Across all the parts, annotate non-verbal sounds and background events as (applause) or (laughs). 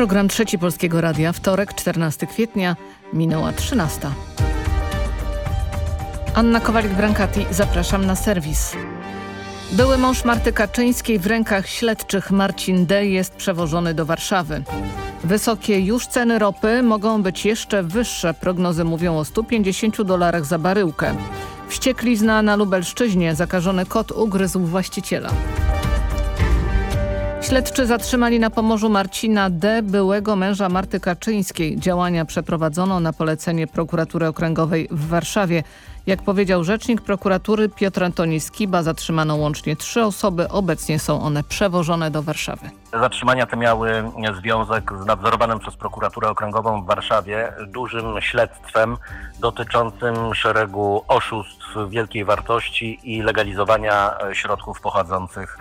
Program Trzeci Polskiego Radia, wtorek, 14 kwietnia, minęła 13. Anna Kowalik-Brankati, zapraszam na serwis. Były mąż Marty Kaczyńskiej w rękach śledczych Marcin D. jest przewożony do Warszawy. Wysokie już ceny ropy mogą być jeszcze wyższe. Prognozy mówią o 150 dolarach za baryłkę. Wścieklizna na Lubelszczyźnie. Zakażony kot ugryzł właściciela. Śledczy zatrzymali na Pomorzu Marcina D., byłego męża Marty Kaczyńskiej. Działania przeprowadzono na polecenie prokuratury okręgowej w Warszawie. Jak powiedział rzecznik prokuratury Piotr Antoni Skiba, zatrzymano łącznie trzy osoby. Obecnie są one przewożone do Warszawy. Zatrzymania te miały związek z nadzorowanym przez prokuraturę okręgową w Warszawie dużym śledztwem dotyczącym szeregu oszustw wielkiej wartości i legalizowania środków pochodzących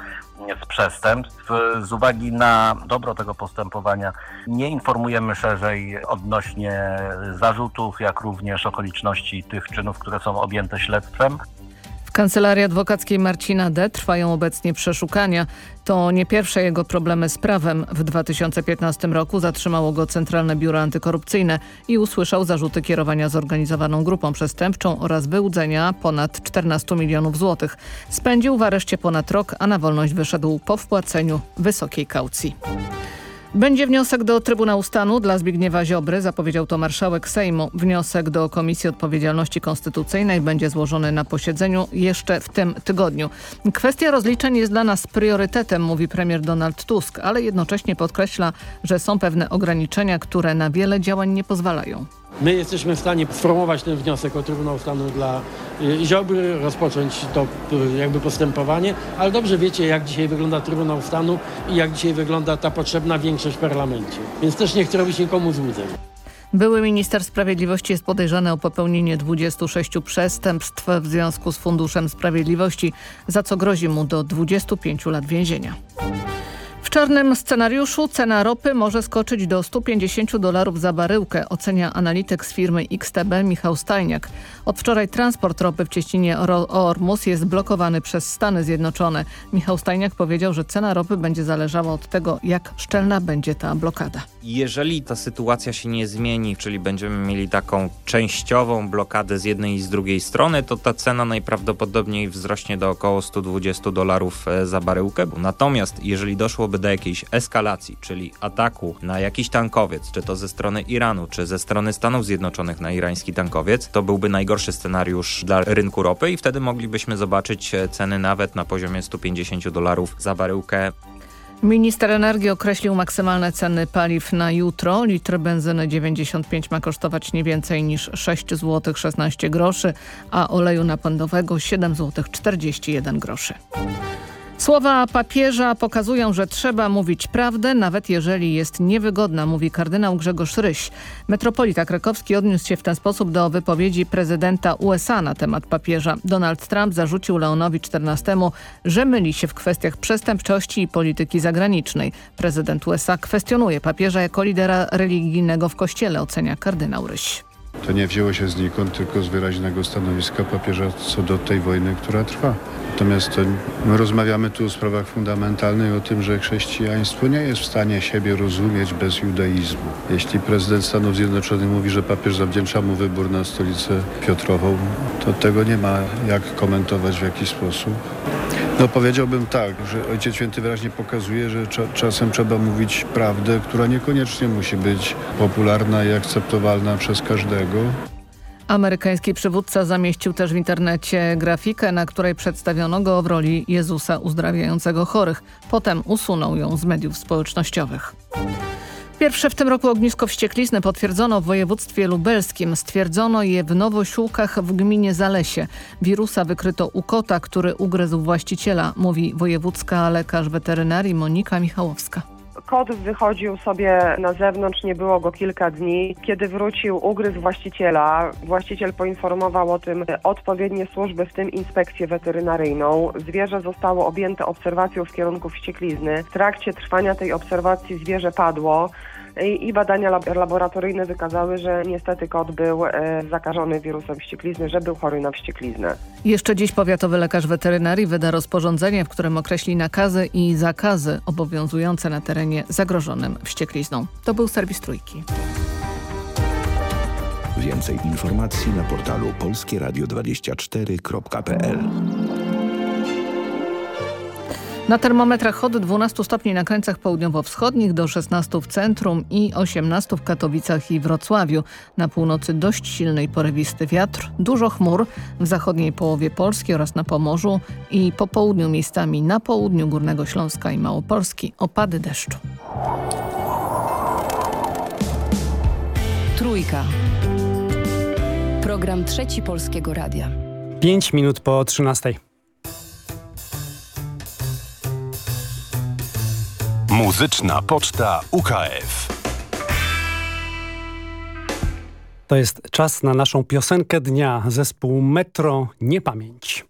z przestępstw. Z uwagi na dobro tego postępowania nie informujemy szerzej odnośnie zarzutów, jak również okoliczności tych czynów, które są objęte śledztwem. Kancelarii Adwokackiej Marcina D. trwają obecnie przeszukania. To nie pierwsze jego problemy z prawem. W 2015 roku zatrzymało go Centralne Biuro Antykorupcyjne i usłyszał zarzuty kierowania zorganizowaną grupą przestępczą oraz wyłudzenia ponad 14 milionów złotych. Spędził w areszcie ponad rok, a na wolność wyszedł po wpłaceniu wysokiej kaucji. Będzie wniosek do Trybunału Stanu dla Zbigniewa Ziobry, zapowiedział to marszałek Sejmu. Wniosek do Komisji Odpowiedzialności Konstytucyjnej będzie złożony na posiedzeniu jeszcze w tym tygodniu. Kwestia rozliczeń jest dla nas priorytetem, mówi premier Donald Tusk, ale jednocześnie podkreśla, że są pewne ograniczenia, które na wiele działań nie pozwalają. My jesteśmy w stanie sformułować ten wniosek o Trybunał Stanu dla y, Ziobry, rozpocząć to y, jakby postępowanie, ale dobrze wiecie, jak dzisiaj wygląda Trybunał Stanu i jak dzisiaj wygląda ta potrzebna większość w parlamencie. Więc też nie chcę robić nikomu złudzeń. Były minister sprawiedliwości jest podejrzany o popełnienie 26 przestępstw w związku z Funduszem Sprawiedliwości, za co grozi mu do 25 lat więzienia. W czarnym scenariuszu cena ropy może skoczyć do 150 dolarów za baryłkę, ocenia analityk z firmy XTB Michał Stajniak. Od wczoraj transport ropy w cieśninie Ormus jest blokowany przez Stany Zjednoczone. Michał Stajniak powiedział, że cena ropy będzie zależała od tego, jak szczelna będzie ta blokada. Jeżeli ta sytuacja się nie zmieni, czyli będziemy mieli taką częściową blokadę z jednej i z drugiej strony, to ta cena najprawdopodobniej wzrośnie do około 120 dolarów e, za baryłkę. Natomiast jeżeli doszłoby do jakiejś eskalacji, czyli ataku na jakiś tankowiec, czy to ze strony Iranu, czy ze strony Stanów Zjednoczonych na irański tankowiec, to byłby najgorszy scenariusz dla rynku ropy i wtedy moglibyśmy zobaczyć e, ceny nawet na poziomie 150 dolarów za baryłkę. Minister energii określił maksymalne ceny paliw na jutro. Litr benzyny 95 ma kosztować nie więcej niż 6 zł 16 groszy, a oleju napędowego 7 zł 41 groszy. Słowa papieża pokazują, że trzeba mówić prawdę, nawet jeżeli jest niewygodna, mówi kardynał Grzegorz Ryś. Metropolita krakowski odniósł się w ten sposób do wypowiedzi prezydenta USA na temat papieża. Donald Trump zarzucił Leonowi XIV, że myli się w kwestiach przestępczości i polityki zagranicznej. Prezydent USA kwestionuje papieża jako lidera religijnego w kościele, ocenia kardynał Ryś. To nie wzięło się znikąd, tylko z wyraźnego stanowiska papieża co do tej wojny, która trwa. Natomiast my rozmawiamy tu o sprawach fundamentalnych, o tym, że chrześcijaństwo nie jest w stanie siebie rozumieć bez judaizmu. Jeśli prezydent Stanów Zjednoczonych mówi, że papież zawdzięcza mu wybór na stolicę Piotrową, to tego nie ma jak komentować w jakiś sposób. No powiedziałbym tak, że Ojciec Święty wyraźnie pokazuje, że cza czasem trzeba mówić prawdę, która niekoniecznie musi być popularna i akceptowalna przez każdego. Amerykański przywódca zamieścił też w internecie grafikę, na której przedstawiono go w roli Jezusa uzdrawiającego chorych. Potem usunął ją z mediów społecznościowych. Pierwsze w tym roku ognisko wścieklizny potwierdzono w województwie lubelskim. Stwierdzono je w Nowosiłkach w gminie Zalesie. Wirusa wykryto u kota, który ugryzł właściciela, mówi wojewódzka lekarz weterynarii Monika Michałowska. Kot wychodził sobie na zewnątrz, nie było go kilka dni. Kiedy wrócił, ugryzł właściciela. Właściciel poinformował o tym odpowiednie służby, w tym inspekcję weterynaryjną. Zwierzę zostało objęte obserwacją w kierunku wścieklizny. W trakcie trwania tej obserwacji zwierzę padło. I, i badania lab laboratoryjne wykazały, że niestety kot był e, zakażony wirusem wścieklizny, że był chory na wściekliznę. Jeszcze dziś powiatowy lekarz weterynarii wyda rozporządzenie, w którym określi nakazy i zakazy obowiązujące na terenie zagrożonym wścieklizną. To był serwis Trójki. Więcej informacji na portalu polskieradio24.pl Na termometrach od 12 stopni na krańcach południowo-wschodnich do 16 w centrum i 18 w Katowicach i Wrocławiu. Na północy dość silny i porywisty wiatr, dużo chmur w zachodniej połowie Polski oraz na Pomorzu i po południu miejscami na południu Górnego Śląska i Małopolski opady deszczu. Trójka. Program Trzeci Polskiego Radia. 5 minut po 13. Muzyczna Poczta UKF. To jest czas na naszą piosenkę dnia. Zespół Metro Niepamięć.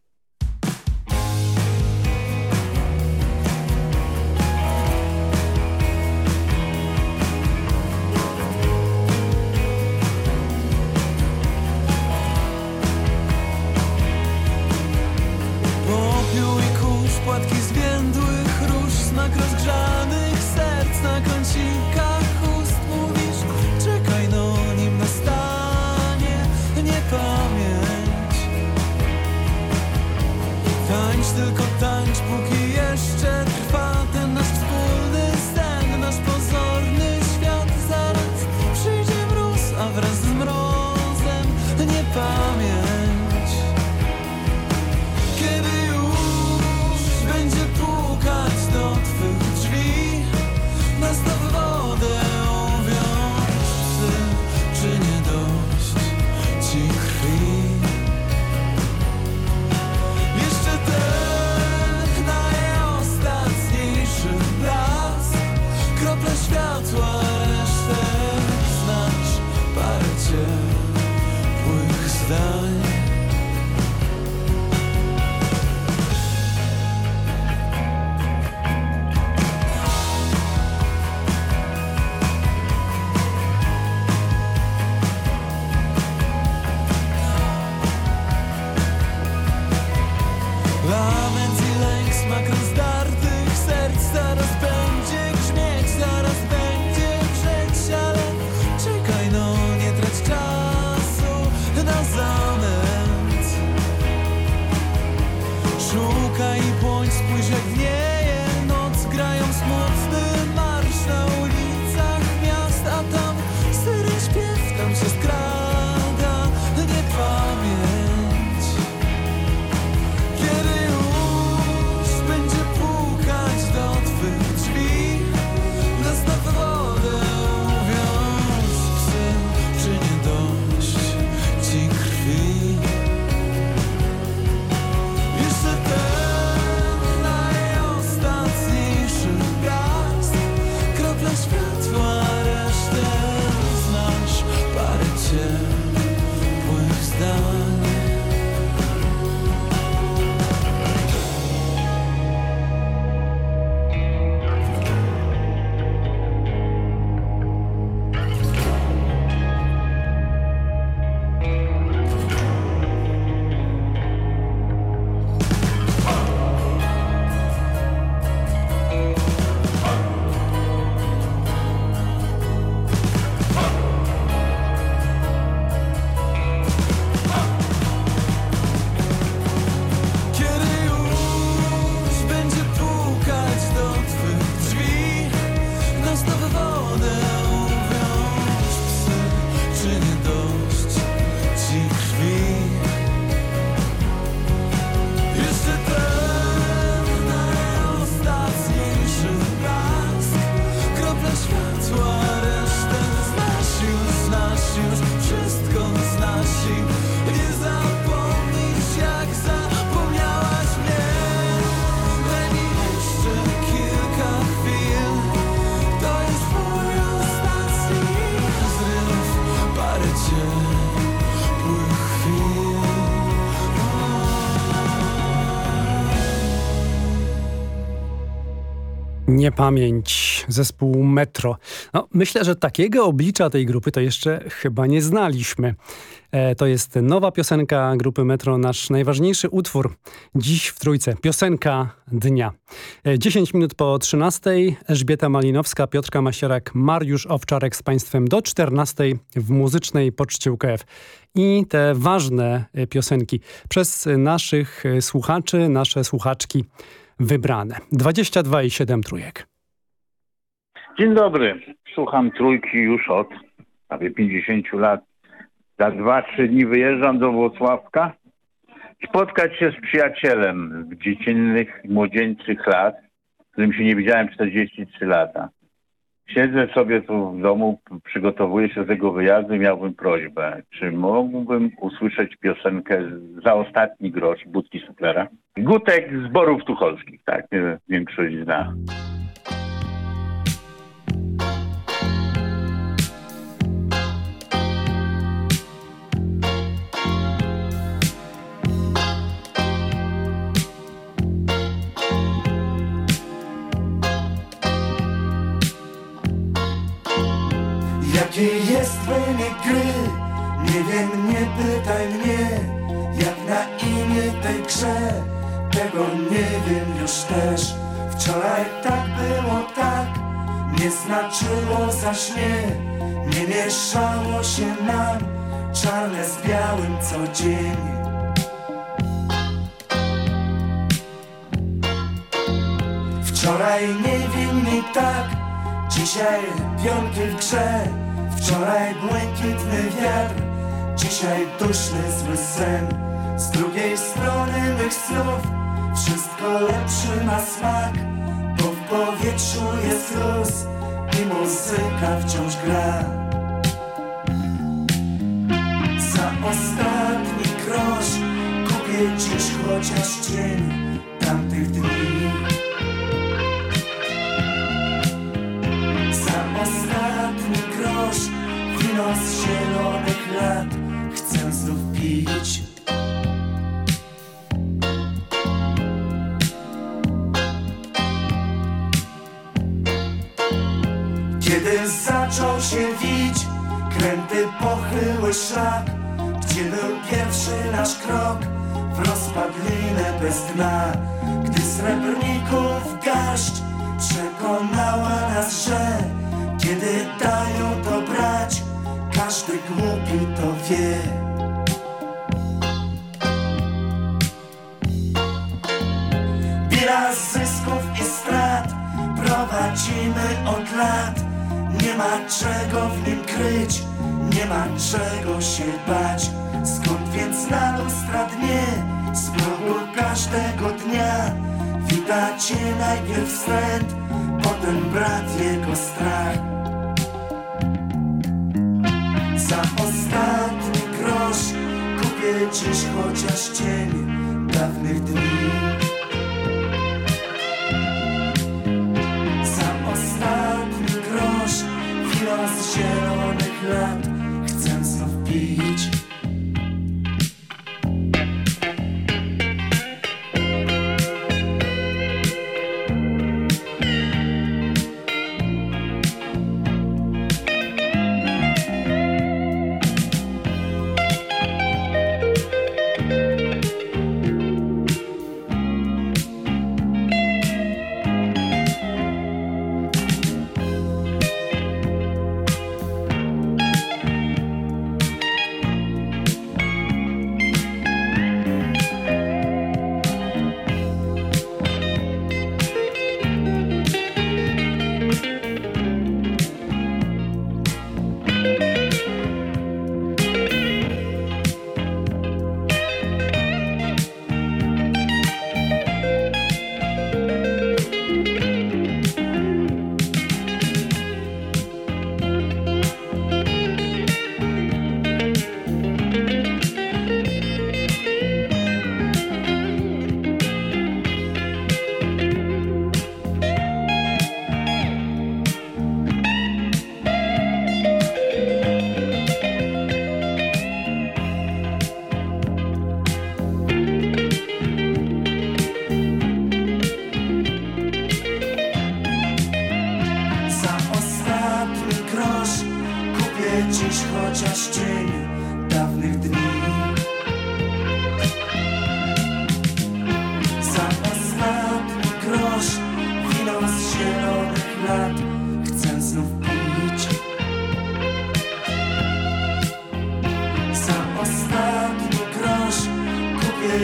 Niepamięć, zespół Metro. No, myślę, że takiego oblicza tej grupy to jeszcze chyba nie znaliśmy. E, to jest nowa piosenka grupy Metro, nasz najważniejszy utwór dziś w Trójce. Piosenka dnia. E, 10 minut po 13. Elżbieta Malinowska, Piotrka Masierak, Mariusz Owczarek z Państwem do 14 w muzycznej poczcie UKF. I te ważne e, piosenki przez naszych e, słuchaczy, nasze słuchaczki wybrane. 22 i 7 trójek. Dzień dobry. Słucham trójki już od prawie 50 lat. Za 2-3 dni wyjeżdżam do Włocławka spotkać się z przyjacielem z dziecinnych, młodzieńczych lat, z którym się nie widziałem 43 lata. Siedzę sobie tu w domu, przygotowuję się do tego wyjazdu i miałbym prośbę, czy mógłbym usłyszeć piosenkę za ostatni grosz Budki Suplera? Gutek z Borów Tucholskich, tak, większość zna. Jakie jest wynik gry? Nie wiem, nie pytaj mnie Jak na imię tej grze Tego nie wiem już też. Wczoraj tak było tak. Nie znaczyło zaś nie. Nie mieszało się nam. Czarne z białym co dzień. Wczoraj niewinni tak. Dzisiaj pionki w grze. Wczoraj błękitny wiatr. Dzisiaj duszny zły sen. Z drugiej strony mych snów Wszystko lepszy ma smak Bo w powietrzu jest luz I muzyka wciąż gra. Za ostatni grosz Kupię dziś chociaż cień Tamtych dni. Za ostatni grosz Wino z zielonych lat Chcę znów pić się wić. Kręty pochyły szlak Gdzie był pierwszy nasz krok. W rozpadlinę bez dna Gdy srebrników garść Przekonała nas, że Kiedy dają to brać Każdy głupi to wie. Bilans zysków i strat Prowadzimy od lat Nie ma czego w nim kryć Nie ma czego się bać. Skąd więc na lustra dnie Z progu każdego dnia Witacie najpierw wstręt Potem brat jego strach. Za ostatni grosz Kupię dziś chociaż cień Dawnych dni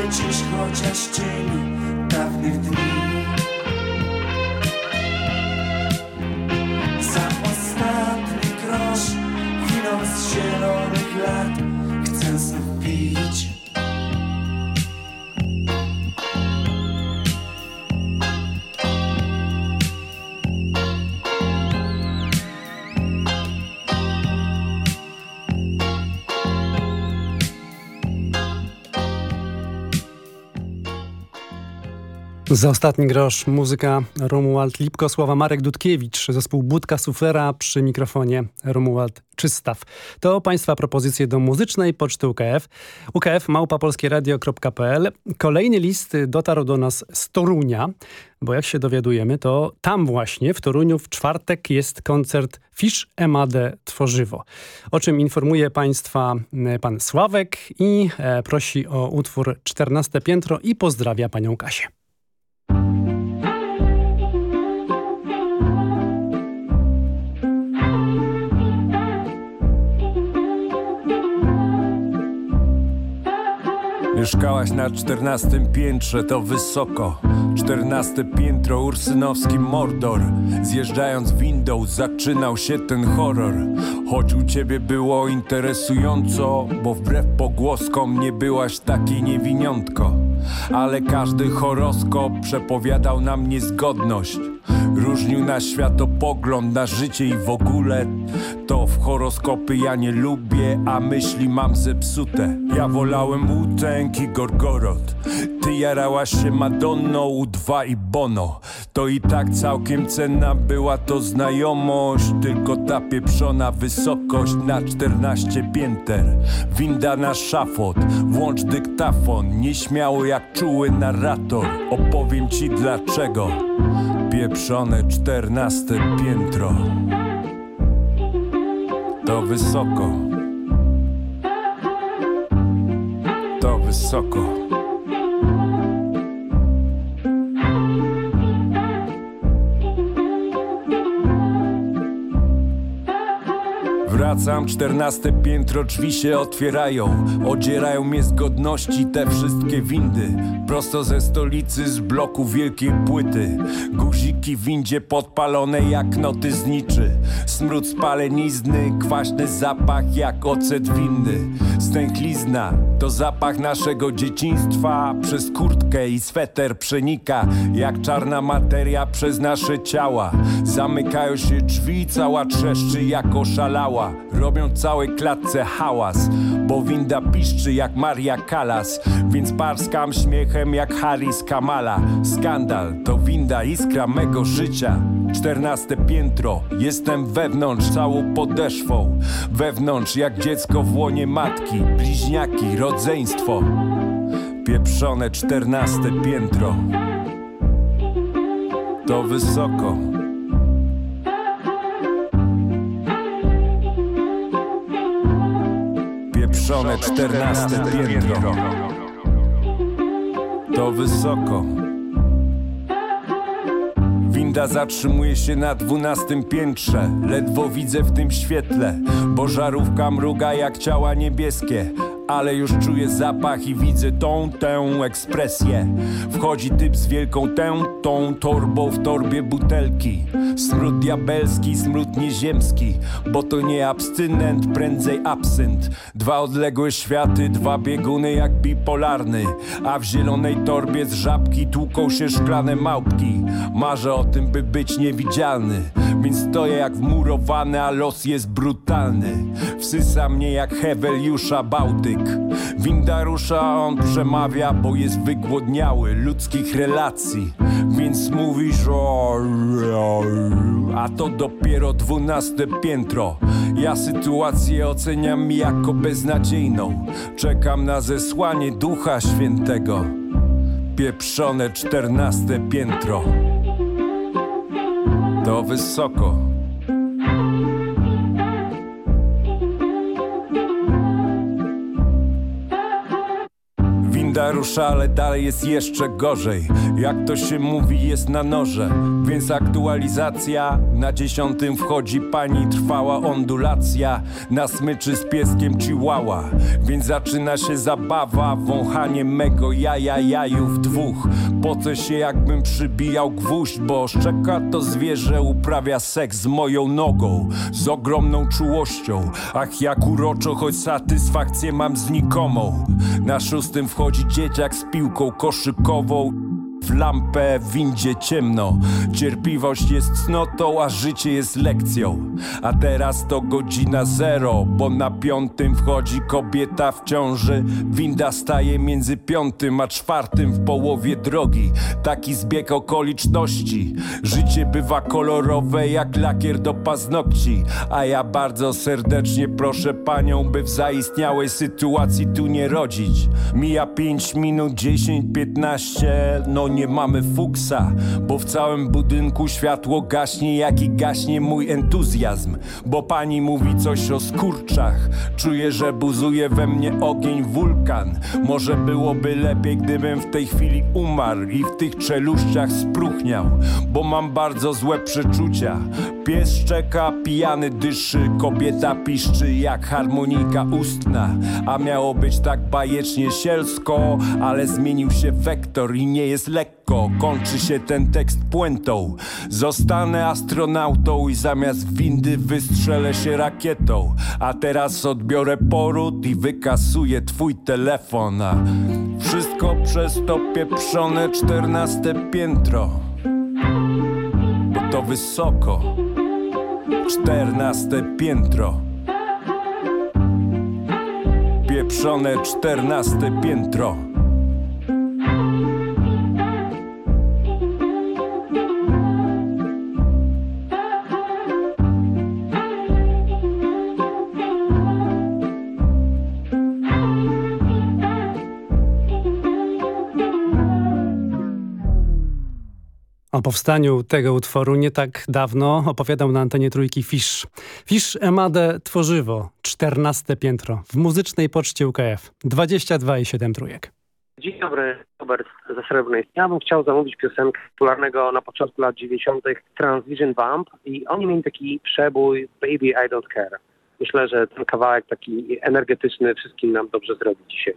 Dziś chociaż cień dawnych dni Za ostatni grosz muzyka Romuald Lipko, słowa Marek Dudkiewicz, zespół Budka Suflera przy mikrofonie Romuald Czystaw. To Państwa propozycje do muzycznej poczty UKF. UKF małpapolskieradio.pl. Kolejny list dotarł do nas z Torunia, bo jak się dowiadujemy, to tam właśnie w Toruniu w czwartek jest koncert Fisz Emade Tworzywo. O czym informuje Państwa e, pan Sławek i e, prosi o utwór 14 piętro i pozdrawia panią Kasię. Mieszkałaś na czternastym piętrze, to wysoko. Czternaste piętro, ursynowski Mordor. Zjeżdżając windą zaczynał się ten horror. Choć u ciebie było interesująco Bo wbrew pogłoskom nie byłaś takiej niewiniątko. Ale każdy horoskop przepowiadał nam niezgodność. Różnił na światopogląd, na życie i w ogóle. To w horoskopy ja nie lubię, a myśli mam zepsute. Ja wolałem Wu-Tang i Gorgorod. Ty jarałaś się Madonną, U2 i Bono. To i tak całkiem cenna była to znajomość Tylko ta pieprzona wysokość na 14 pięter. Winda na szafot, włącz dyktafon Nieśmiało jak czuły narrator. Opowiem ci dlaczego. Pieprzone czternaste piętro. To wysoko wysoko Wracam, czternaste piętro, drzwi się otwierają. Odzierają mnie z godności te wszystkie windy. Prosto ze stolicy, z bloku wielkiej płyty. Guziki windzie podpalone jak noty zniczy Smród spalenizny, kwaśny zapach jak ocet winny. Stęchlizna to zapach naszego dzieciństwa. Przez kurtkę i sweter przenika Jak czarna materia przez nasze ciała. Zamykają się drzwi, cała trzeszczy jak oszalała Robią całej klatce hałas Bo winda piszczy jak Maria Callas. Więc parskam śmiechem jak Harris Kamala. Skandal to winda iskra mego życia. Czternaste piętro, jestem wewnątrz całą podeszwą. Wewnątrz jak dziecko w łonie matki Bliźniaki, rodzeństwo. Pieprzone czternaste piętro. To wysoko Pieprzone czternaste piętro. To wysoko. Winda zatrzymuje się na dwunastym piętrze. Ledwo widzę w tym świetle. Bo żarówka mruga jak ciała niebieskie. Ale już czuję zapach i widzę tą, tę ekspresję. Wchodzi typ z wielką tę, tą torbą w torbie butelki Smród diabelski, smród nieziemski Bo to nie abstynent, prędzej absynt. Dwa odległe światy, dwa bieguny jak bipolarny A w zielonej torbie z żabki tłuką się szklane małpki. Marzę o tym, by być niewidzialny Więc stoję jak wmurowany, a los jest brutalny. Wsysa mnie jak Heweliusza Bałtyk. Winda rusza, on przemawia, bo jest wygłodniały ludzkich relacji. Więc mówisz o... A to dopiero dwunaste piętro. Ja sytuację oceniam jako beznadziejną. Czekam na zesłanie Ducha Świętego. Pieprzone czternaste piętro to wysoko. Winda rusza, ale dalej jest jeszcze gorzej. Jak to się mówi, jest na noże. Więc aktualizacja. Na dziesiątym wchodzi pani Trwała ondulacja. Na smyczy z pieskiem chihuahua. Więc zaczyna się zabawa Wąchanie mego jaja jajów dwóch. Poce się jakbym przybijał gwóźdź Bo szczeka to zwierzę uprawia seks z moją nogą Z ogromną czułością. Ach jak uroczo, choć satysfakcję mam znikomą. Na szóstym wchodzi dzieciak z piłką koszykową w lampę w windzie ciemno. Cierpliwość jest cnotą, a życie jest lekcją. A teraz to godzina zero Bo na piątym wchodzi kobieta w ciąży. Winda staje między piątym a czwartym w połowie drogi. Taki zbieg okoliczności. Życie bywa kolorowe jak lakier do paznokci. A ja bardzo serdecznie proszę panią By w zaistniałej sytuacji tu nie rodzić. Mija 5 minut, 10, 15 No nie mamy fuksa Bo w całym budynku światło gaśnie Jak i gaśnie mój entuzjazm. Bo pani mówi coś o skurczach Czuję, że buzuje we mnie ogień wulkan. Może byłoby lepiej, gdybym w tej chwili umarł I w tych czeluściach spruchniał Bo mam bardzo złe przeczucia. Pies szczeka, pijany dyszy Kobieta piszczy jak harmonika ustna. A miało być tak bajecznie sielsko Ale zmienił się wektor i nie jest lekko Kończy się ten tekst puentą. Zostanę astronautą i zamiast windy wystrzelę się rakietą. A teraz odbiorę poród i wykasuję twój telefon. A wszystko przez to pieprzone czternaste piętro. Bo to wysoko. Czternaste piętro. Pieprzone czternaste piętro O powstaniu tego utworu nie tak dawno opowiadał na antenie trójki Fisz. Fisz Emadę Tworzywo, 14 piętro, w muzycznej poczcie UKF, 22,7 trójek. Dzień dobry, Robert ze Srebrnej. Ja bym chciał zamówić piosenkę popularnego na początku lat 90. Transvision Vamp i oni mieli taki przebój Baby I Don't Care. Myślę, że ten kawałek taki energetyczny wszystkim nam dobrze zrobi dzisiaj.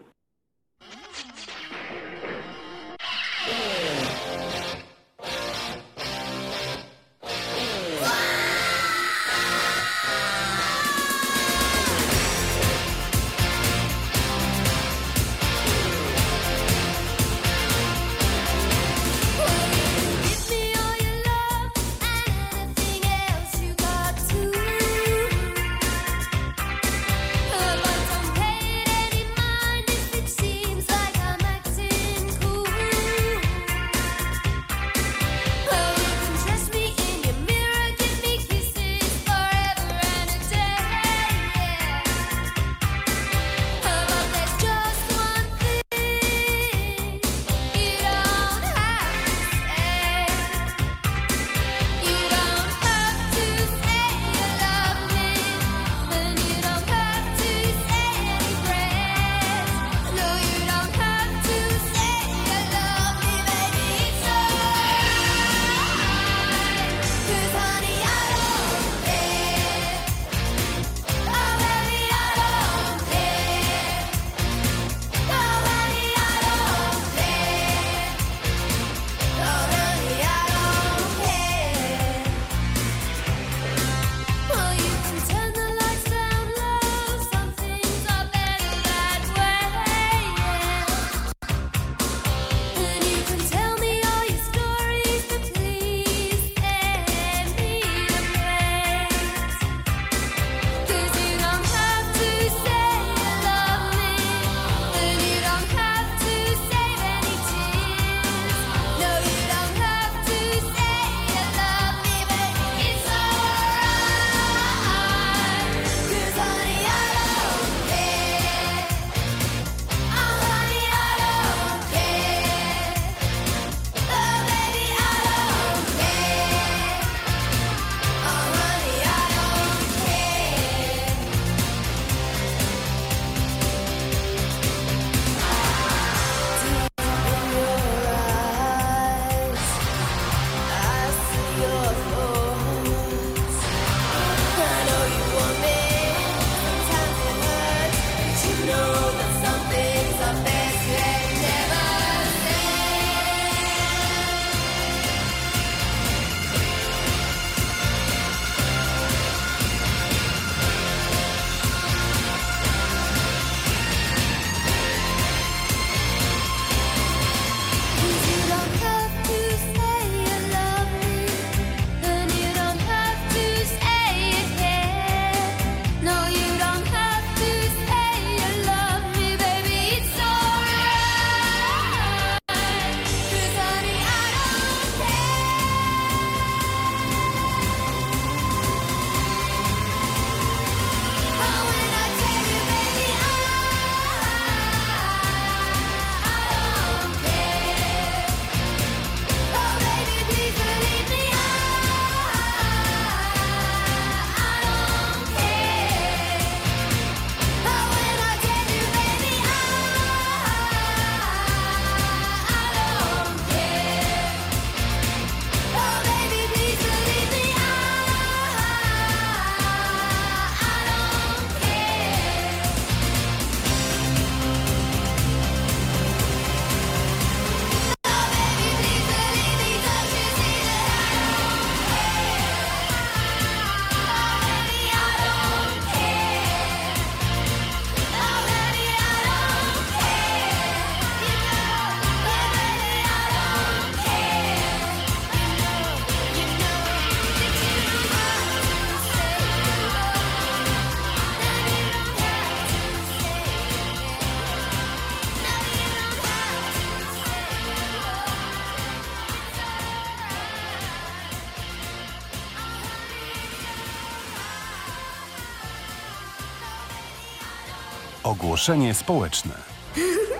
Ogłoszenie społeczne.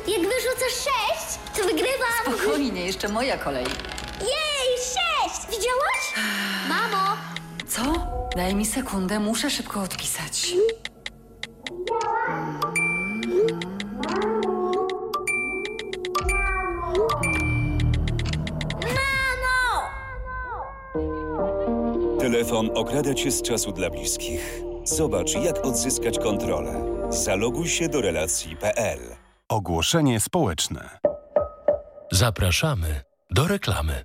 Jak wyrzucasz sześć, to wygrywam. Spokojnie, jeszcze moja kolej. Jej, sześć! Widziałaś? Mamo! Co? Daj mi sekundę, muszę szybko odpisać. Mamo! Telefon okrada cię z czasu dla bliskich. Zobacz, jak odzyskać kontrolę. Zaloguj się do relacji.pl. Ogłoszenie społeczne. Zapraszamy do reklamy.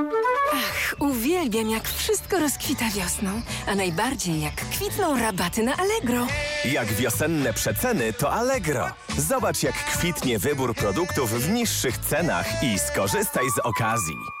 Ach, uwielbiam jak wszystko rozkwita wiosną, a najbardziej jak kwitną rabaty na Allegro. Jak wiosenne przeceny to Allegro. Zobacz jak kwitnie wybór produktów w niższych cenach i skorzystaj z okazji.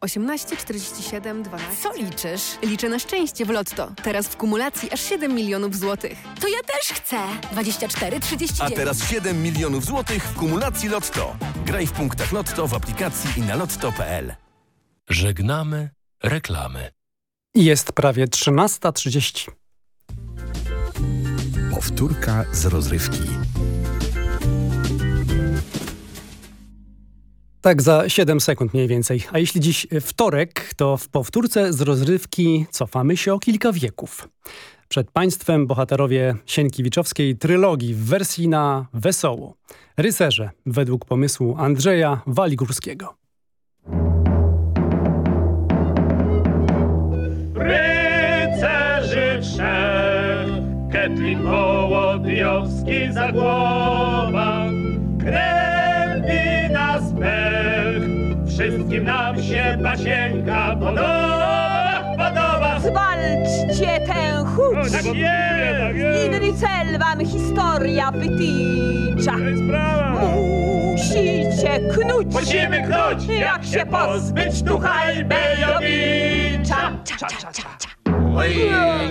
18, 47, 12. Co liczysz? Liczę na szczęście w Lotto. Teraz w kumulacji aż 7 milionów złotych. To ja też chcę. 24, 39. A teraz 7 milionów złotych w kumulacji Lotto. Graj w punktach Lotto w aplikacji i na lotto.pl. Żegnamy reklamy. Jest prawie 13.30. Powtórka z rozrywki. Tak za 7 sekund mniej więcej. A jeśli dziś wtorek, to w powtórce z rozrywki cofamy się o kilka wieków. Przed państwem bohaterowie Sienkiewiczowskiej trylogii w wersji na wesoło. Rycerze według pomysłu Andrzeja Waligórskiego. Rycerzy trzech, Ketlik Wołodyjowski za wszystkim nam się pasienka podoba, podoba. Zwalczcie tę chuć! Tak jest, tak jest. Inny cel wam historia wytycza. Musicie knuć! Musimy knuć, Jak się pozbyć ducha Elbejowicza! Cza, cza, cza, cza. Oj,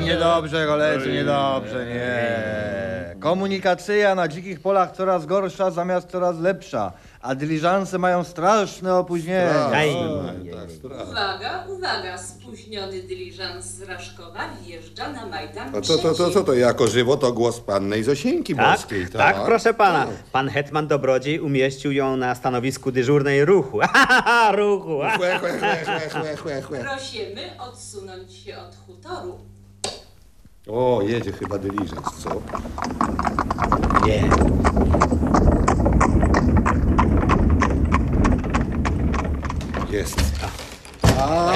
niedobrze, koledzy, niedobrze, nie. Komunikacja na dzikich polach coraz gorsza, zamiast coraz lepsza. A dyliżanse mają straszne opóźnienie. Uwaga, uwaga, spóźniony dyliżans z Raszkowa wjeżdża na Majdan A co to, to, co to, jako żywo to głos pannej Zosieńki Tak, Boskiej, tak, proszę pana. Pan hetman Dobrodziej umieścił ją na stanowisku dyżurnej ruchu. (laughs) ruchu. Chłe, chłe, chłe, chłe, chłe, chłe, chłe. Prosimy odsunąć się od hutoru. O, jedzie chyba dyliżans, co? Nie. Jest.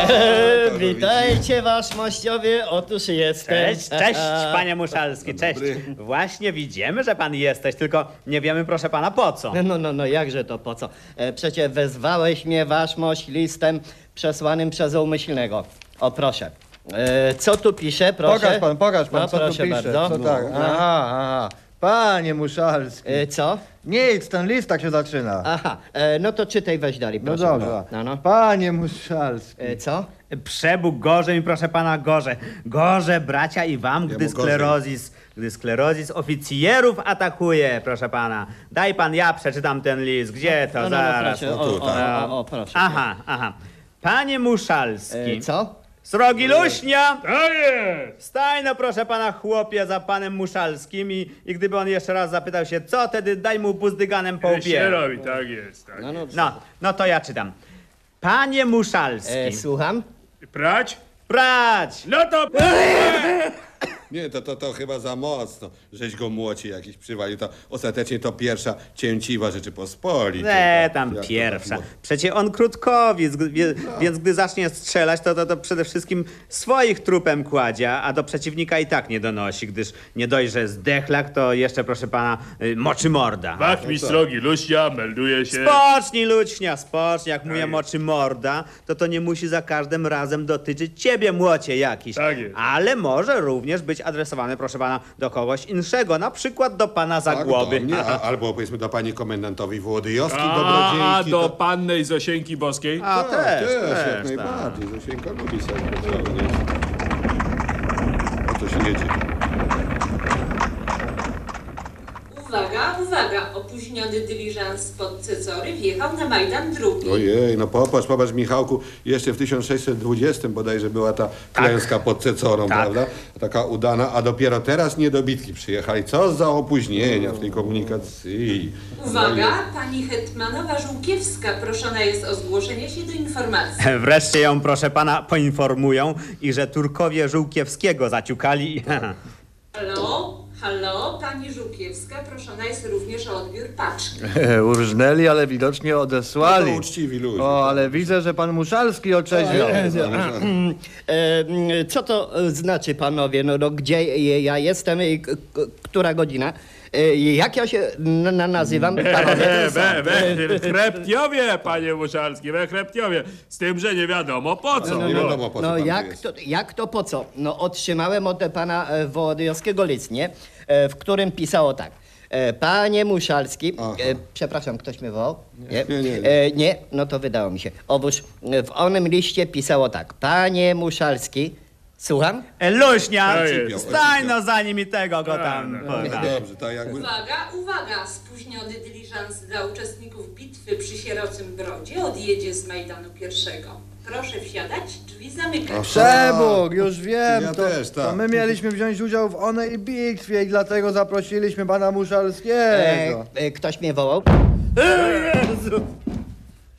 Eee, witajcie wasz mościowie, otóż jestem. Cześć, cześć, (laughs) panie Muszalski, cześć. Właśnie widzimy, że pan jesteś, tylko nie wiemy, proszę pana, po co. No, no, no, no jakże to po co? E, przecie wezwałeś mnie wasz mość listem przesłanym przez umyślnego. O proszę. E, co tu pisze, proszę? Pokaż pan, pokaż pan, no, co proszę tu pisze. bardzo. Co tak? No. Aha, aha. Panie Muszalski. E, co? Nic, ten list tak się zaczyna. Aha, e, no to czytaj weź dalej, No proszę. dobrze. No, no. Panie Muszalski. E, co? Przebóg gorze mi, proszę pana, gorze. Gorze, bracia i wam, gdy gorzej. sklerozis gdy sklerozis oficjerów atakuje, proszę pana. Daj pan, ja przeczytam ten list. Gdzie to? No, no, no, Zaraz. proszę, o, o, o, o, proszę. Aha, aha. Panie Muszalski. E, co? Srogi Luśnia! To jest! Staj no proszę pana chłopie za panem Muszalskim i, i gdyby on jeszcze raz zapytał się co, wtedy daj mu buzdyganem po Się łbie. robi, tak jest. Tak. No, no to ja czytam. Panie Muszalski. E, słucham? Prać? Prać! No to... (laughs) Nie, to, to, to chyba za mocno, żeś go młoci jakiś przywalił. To ostatecznie to pierwsza cięciwa Rzeczypospolitej. Nie, tak? tam Jak to pierwsza. tak Przecie on krótkowiec, wie, więc gdy zacznie strzelać, to, to, to przede wszystkim swoich trupem kładzie, a do przeciwnika i tak nie donosi, gdyż nie dość, że zdechlak, to jeszcze, proszę pana, y, moczy morda. Wach mi srogi Luśnia, melduje się... Spocznij, Lućnia, spocznij. Jak mówię moczy morda, to to nie musi za każdym razem dotyczyć ciebie, młocie jakiś. Tak jest. Ale może również być adresowane, proszę pana, do kogoś innego, na przykład do pana Tak, Zagłoby. do mnie, a, albo powiedzmy do pani komendantowi Włodyjowskiej, A, a dobrodziejki. do to... pannej Zosieńki Boskiej? A, Tak, też, też, też, jak tak. najbardziej. Zosieńka lubi sobie? O to się jedzie. Uwaga, uwaga, opóźniony dyliżans pod Cecory wjechał na Majdan drugi. Ojej, no popatrz, popatrz Michałku, jeszcze w 1620 bodajże była ta klęska pod Cecorą, Tak. prawda? Taka udana, a dopiero teraz niedobitki przyjechali. Co za opóźnienia w tej komunikacji. Uwaga, pani Hetmanowa Żółkiewska proszona jest o zgłoszenie się do informacji. (laughs) Wreszcie ją, proszę pana, poinformują i że Turkowie Żółkiewskiego zaciukali. (laughs) Halo, halo, pani Żółkiewska proszona jest również o odbiór paczki. (laughs) Urżnęli, ale widocznie odesłali. No to uczciwi ludzie. O, ale widzę, że pan Muszalski otrzeźwiał. E, mm, Co to e, znaczy, panowie? No, no gdzie ja jestem i k- k- która godzina? E, Jak ja się n- n- nazywam? Panowie, We, Chreptiowie, panie Muszalski, we Chreptiowie. Z tym, że nie wiadomo po co. nie wiadomo po co No pan tu jak jest. to, jak to po co? No otrzymałem od pana e, Wołodyjowskiego list, nie? E, W którym pisało tak. E, Panie Muszalski, Aha. e, przepraszam, ktoś mnie wołał? Nie, nie, nie. E, nie, no to wydało mi się. Otóż e, w onym liście pisało tak. Panie Muszalski, słucham? To jest. stań no za nim i tego go tam. No poda. dobrze, tak jakby... Uwaga, uwaga, spóźniony dyliżans dla uczestników bitwy przy Sierocym Brodzie odjedzie z Majdanu pierwszego. Proszę wsiadać, drzwi zamykać. Przebóg, już wiem. Ja to, też, tak. to my mieliśmy wziąć udział w onej bitwie i dlatego zaprosiliśmy pana E, Muszalskiego. e, ktoś mnie wołał?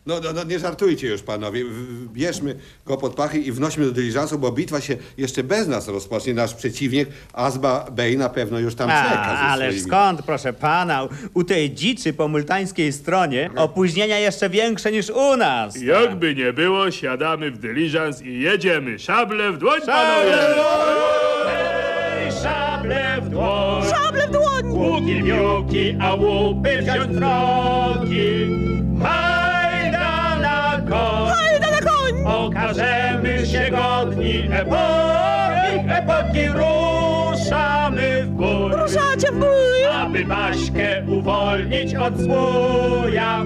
No, no, no nie żartujcie już panowie. Bierzmy go pod pachy i wnośmy do dyliżansu, bo bitwa się jeszcze bez nas rozpocznie. Nasz przeciwnik, Azba Bey, na pewno już tam czeka. A, ze ależ swoimi. skąd, proszę pana, u tej dziczy po multańskiej stronie opóźnienia jeszcze większe niż u nas. Jakby nie było, siadamy w dyliżans i jedziemy. Szable w dłoń, panowie! Ej, Szable w dłoń! Szable w dłoń! Łuki, miuki, a łupy wziąć drogi. Koń! Hajda na koń! Okażemy się godni epoki, epoki ruszamy w bój. Ruszacie w bój! Aby Baśkę uwolnić od zbója.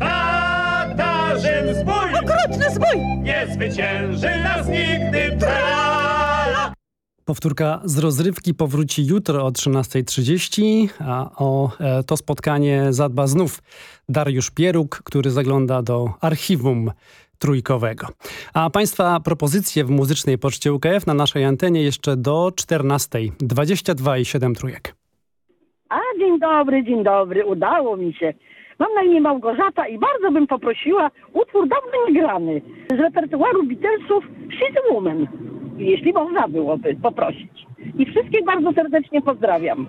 Tatarzyn zbój! Okrutny zbój! Nie zwycięży nas nigdy! Powtórka z rozrywki powróci jutro o 13.30, a o e, to spotkanie zadba znów Dariusz Pieruk, który zagląda do archiwum trójkowego. A Państwa propozycje w muzycznej poczcie UKF na naszej antenie jeszcze do 14.00. 22 i 7 trójek. A dzień dobry, dzień dobry, udało mi się. Mam na imię Małgorzata i bardzo bym poprosiła utwór dawno niegrany z repertuaru Beatlesów She's a Woman. Jeśli można byłoby poprosić. I wszystkich bardzo serdecznie pozdrawiam.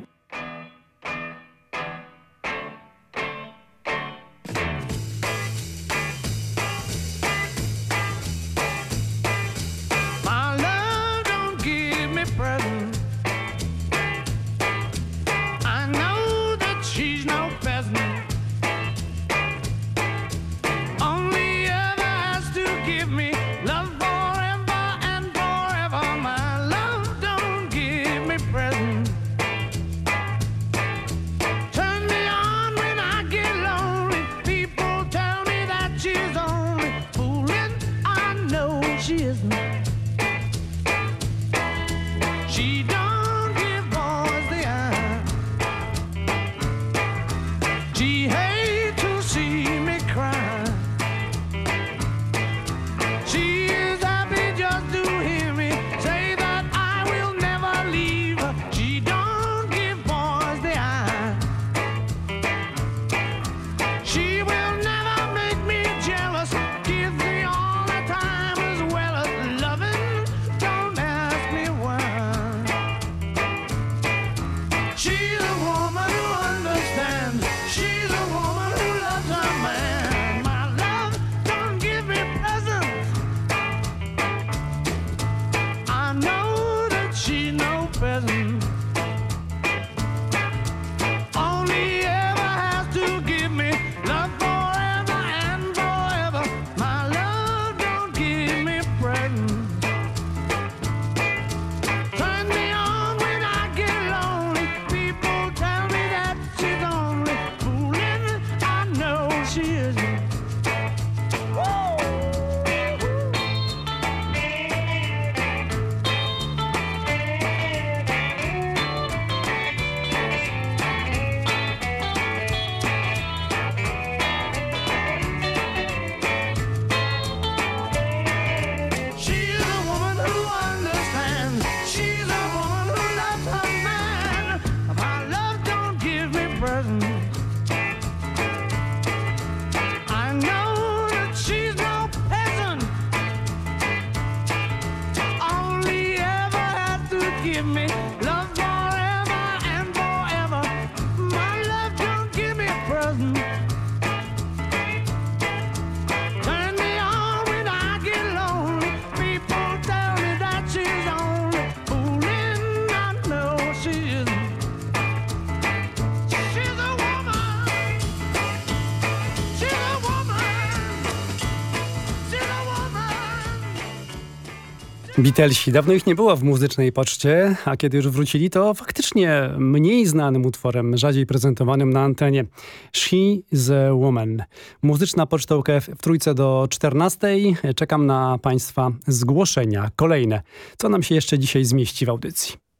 Beatlesi. Dawno ich nie było w muzycznej poczcie, a kiedy już wrócili, to faktycznie mniej znanym utworem, rzadziej prezentowanym na antenie. She's a Woman. Muzyczna poczta UKF w trójce do 14. Czekam na Państwa zgłoszenia. Kolejne. Co nam się jeszcze dzisiaj zmieści w audycji?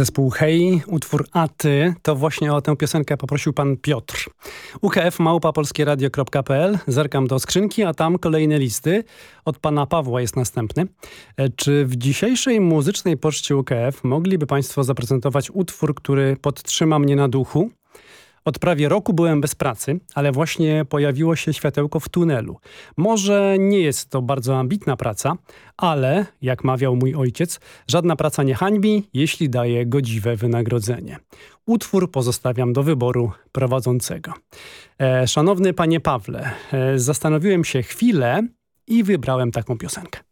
Zespół Hej, utwór A Ty, to właśnie o tę piosenkę poprosił pan Piotr. UKF małpa polskieradio.pl, zerkam do skrzynki, a tam kolejne listy. Od pana Pawła jest następny. E, Czy w dzisiejszej muzycznej poczcie UKF mogliby państwo zaprezentować utwór, który podtrzyma mnie na duchu? Od prawie roku byłem bez pracy, ale właśnie pojawiło się światełko w tunelu. Może nie jest to bardzo ambitna praca, ale, jak mawiał mój ojciec, żadna praca nie hańbi, jeśli daje godziwe wynagrodzenie. Utwór pozostawiam do wyboru prowadzącego. E, szanowny panie Pawle, e, zastanowiłem się chwilę i wybrałem taką piosenkę.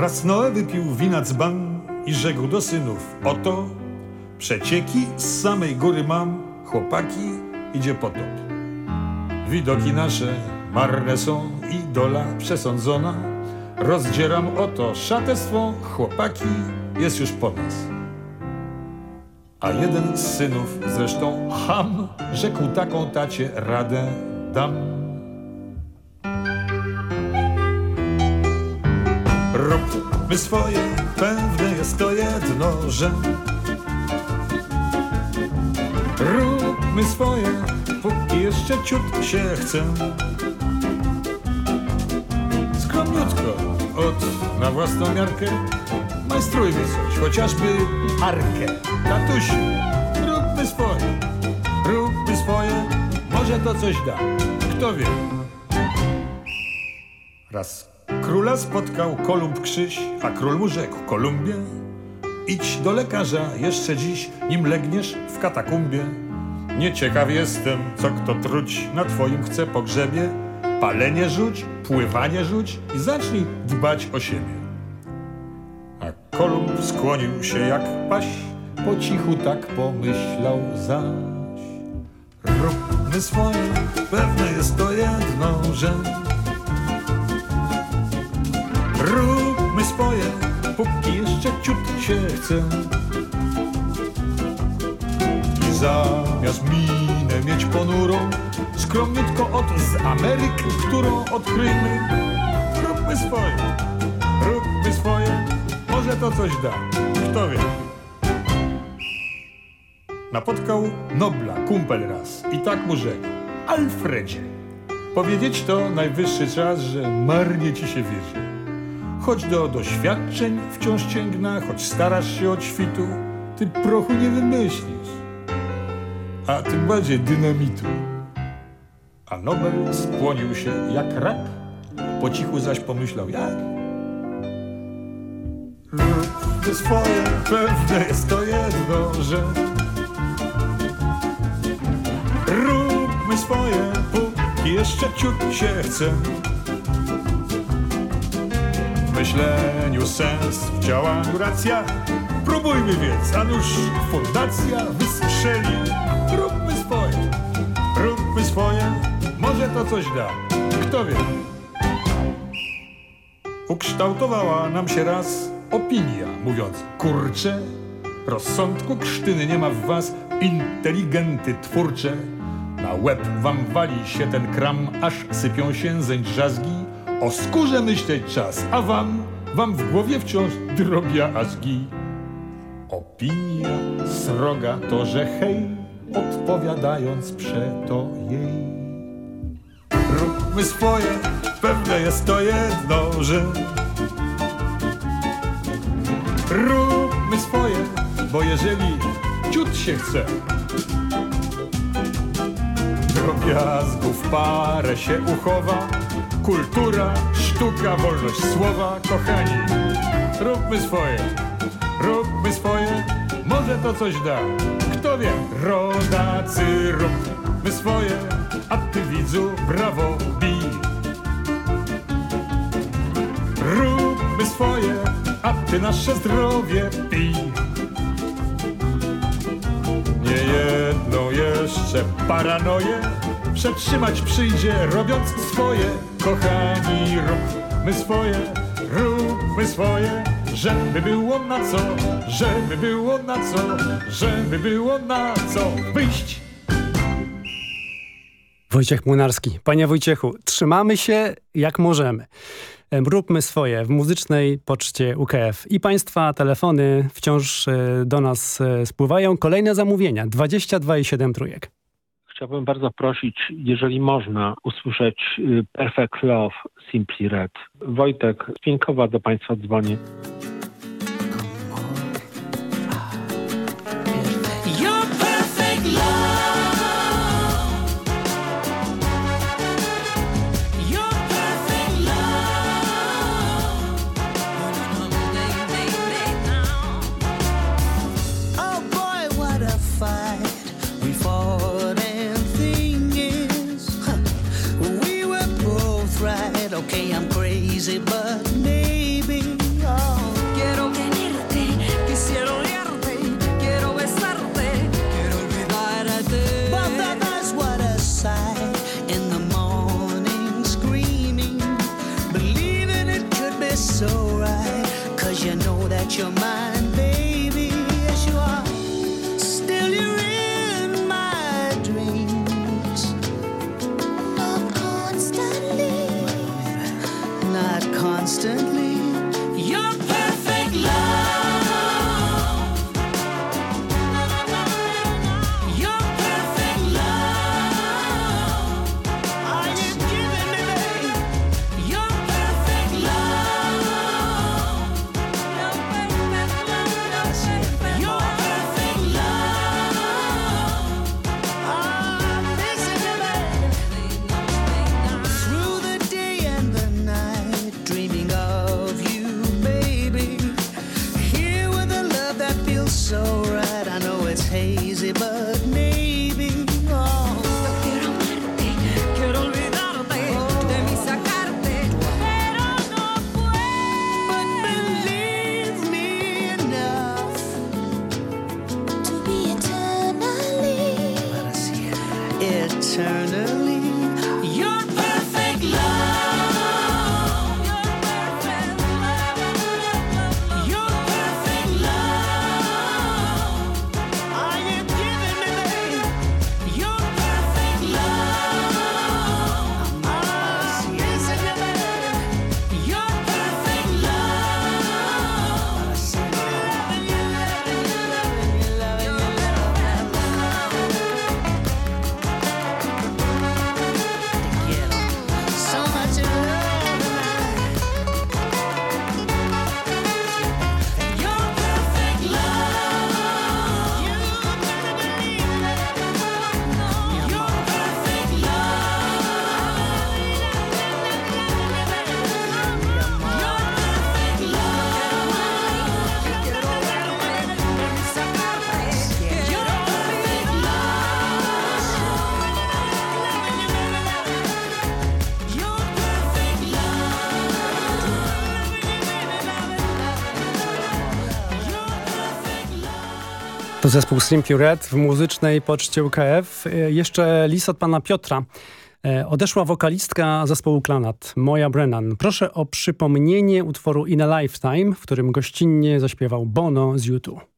Raz Noe wypił wina dzban i rzekł do synów, oto przecieki z samej góry mam, chłopaki, idzie potop. widoki nasze marne są i dola przesądzona. Rozdzieram oto szatę swą, chłopaki, jest już po nas. A jeden z synów, zresztą Ham, rzekł taką tacie radę dam. Róbmy swoje, pewne jest to jedno, że Róbmy swoje, póki jeszcze ciut się chce. Skromniutko, od na własną miarkę, majstrujmy coś, chociażby arkę. Tatusiu, róbmy swoje, róbmy swoje, może to coś da, kto wie. Raz króla spotkał Kolumb Krzyś, a król mu rzekł, Kolumbie, idź do lekarza jeszcze dziś, nim legniesz w katakumbie. Nieciekaw jestem, co kto truć na twoim chce pogrzebie. Palenie rzuć, pływanie rzuć i zacznij dbać o siebie. A Kolumb skłonił się jak paś, po cichu tak pomyślał zaś. Róbmy swoje, pewne jest to jedno, że swoje, póki jeszcze ciut się chce. I zamiast minę mieć ponurą, skromniutko od z Ameryk, którą odkryjmy. Róbmy swoje, róbmy swoje, może to coś da, kto wie. Napotkał Nobla, kumpel raz i tak mu rzekł. Alfredzie, powiedzieć to najwyższy czas, że marnie ci się wiedzie. Choć do doświadczeń wciąż cięgna, choć starasz się od świtu, ty prochu nie wymyślisz, a tym bardziej dynamitu. A Nobel spłonił się jak rak, po cichu zaś pomyślał jak. Róbmy swoje, pewne jest to jedno, że Róbmy swoje, póki jeszcze ciut się chce myśleniu sens, w działaniu racja. Próbujmy więc, a nuż fundacja wystrzeli. Róbmy swoje, róbmy swoje, może to coś da, kto wie. Ukształtowała nam się raz opinia, mówiąc kurcze, rozsądku krztyny nie ma w was, inteligenty twórcze. Na łeb wam wali się ten kram, aż sypią się zeń drzazgi, o skórze myśleć czas, a wam, wam w głowie wciąż drobiazgi. Opinia sroga to, że hej, odpowiadając przeto jej. Róbmy swoje, pewne jest to jedno, że Róbmy swoje, bo jeżeli ciut się chce, drobiazgów parę się uchowa, kultura, sztuka, wolność słowa, kochani. Róbmy swoje, róbmy swoje, może to coś da. Kto wie, rodacy, róbmy swoje, a ty widzu, brawo, bij. Róbmy swoje, a ty nasze zdrowie pij. Nie jedną jeszcze paranoję przetrzymać przyjdzie, robiąc swoje. Kochani, róbmy swoje, róbmy swoje, żeby było na co, żeby było na co, żeby było na co wyjść. Wojciech Młynarski. Panie Wojciechu, trzymamy się jak możemy. Em, Róbmy swoje w muzycznej poczcie UKF. I Państwa telefony wciąż e, do nas e, spływają. Kolejne zamówienia 22,7 trójek. Chciałbym bardzo prosić, jeżeli można, usłyszeć y, Perfect Love Simply Red. Wojtek z Pińkowa do Państwa dzwoni. your mind. Zespół Slimki Red w muzycznej poczcie UKF. E, jeszcze list od pana Piotra. E, odeszła wokalistka zespołu Klanat, Moja Brennan. Proszę o przypomnienie utworu In a Lifetime, w którym gościnnie zaśpiewał Bono z YouTube.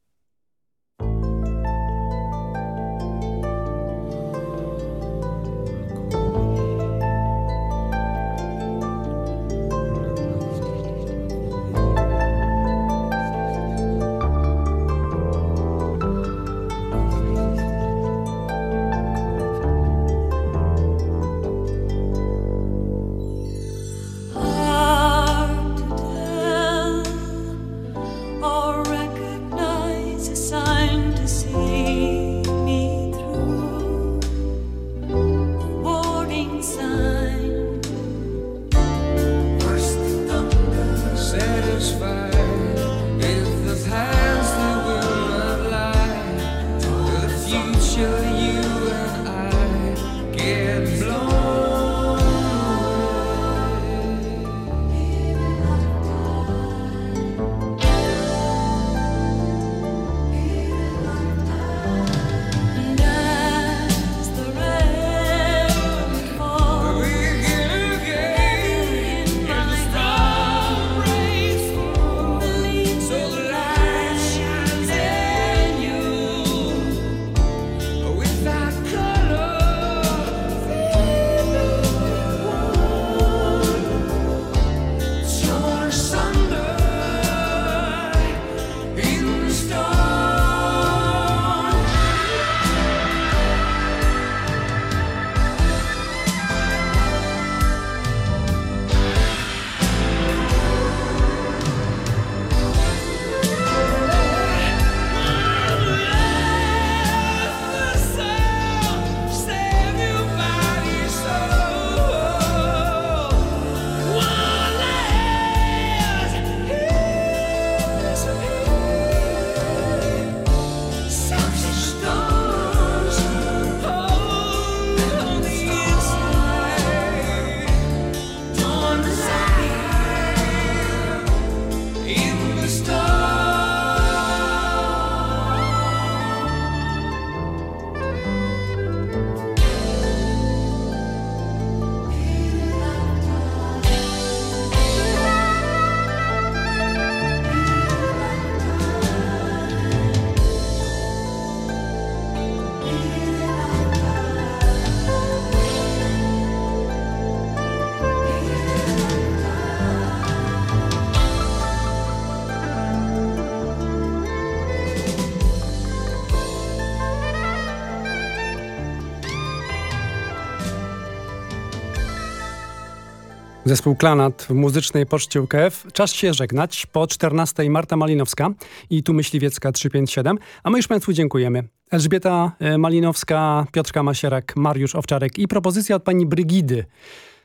Zespół Klanat w muzycznej poczcie UKF. Czas się żegnać. Po 14 Marta Malinowska i tu Myśliwiecka 357. A my już Państwu dziękujemy. Elżbieta e, Malinowska, Piotrka Masierak, Mariusz Owczarek i propozycja od pani Brygidy.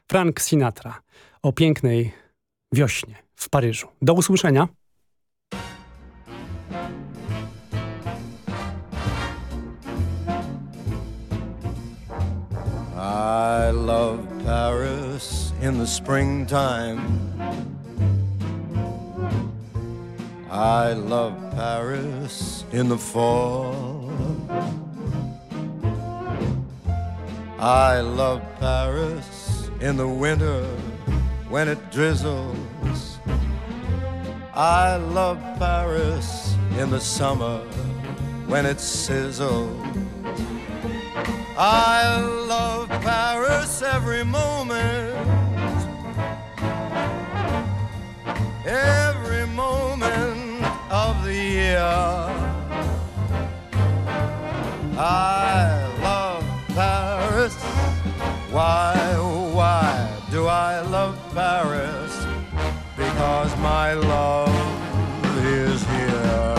Frank Sinatra o pięknej wiośnie w Paryżu. Do usłyszenia. I love Paris in the springtime. I love Paris in the fall. I love Paris in the winter when it drizzles. I love Paris in the summer when it sizzles. I love Paris every moment, every moment of the year. I love Paris. Why, why do I love Paris? Because my love is here.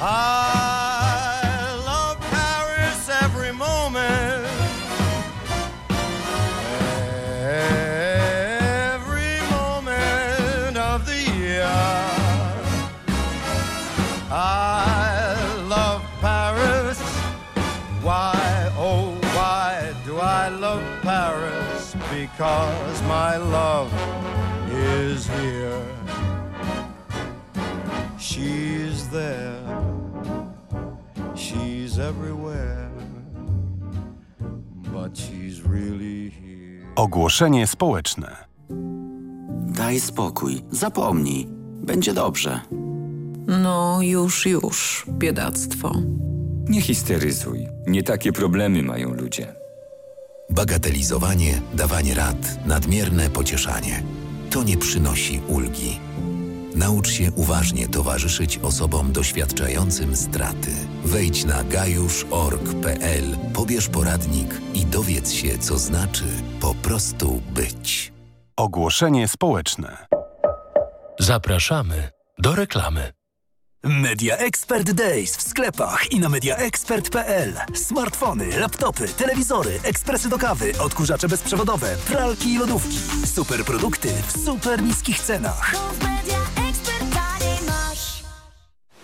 I love is here. She's there. She's everywhere. But she's really here. Ogłoszenie społeczne. Daj spokój, zapomnij. Będzie dobrze. No już, już, biedactwo. Nie histeryzuj. Nie takie problemy mają ludzie. Bagatelizowanie, dawanie rad, nadmierne pocieszanie. To nie przynosi ulgi. Naucz się uważnie towarzyszyć osobom doświadczającym straty. Wejdź na gajusz.org.pl, pobierz poradnik i dowiedz się, co znaczy po prostu być. Ogłoszenie społeczne. Zapraszamy do reklamy. Media Expert Days w sklepach i na mediaexpert.pl. Smartfony, laptopy, telewizory, ekspresy do kawy, odkurzacze bezprzewodowe, pralki i lodówki. Super produkty w super niskich cenach.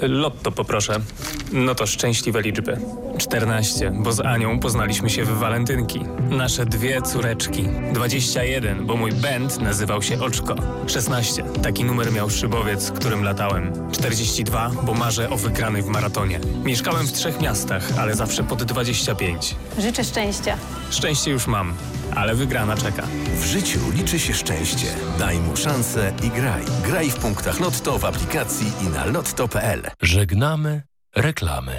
Lotto poproszę. No to szczęśliwe liczby. 14, bo z Anią poznaliśmy się w walentynki. Nasze dwie córeczki. 21, bo mój band nazywał się Oczko. 16, taki numer miał szybowiec, którym latałem. 42, bo marzę o wygranej w maratonie. Mieszkałem w trzech miastach, ale zawsze pod 25. Życzę szczęścia. Szczęście już mam, ale wygrana czeka. W życiu liczy się szczęście. Daj mu szansę i graj. Graj w punktach Lotto w aplikacji i na lotto.pl. Żegnamy reklamy.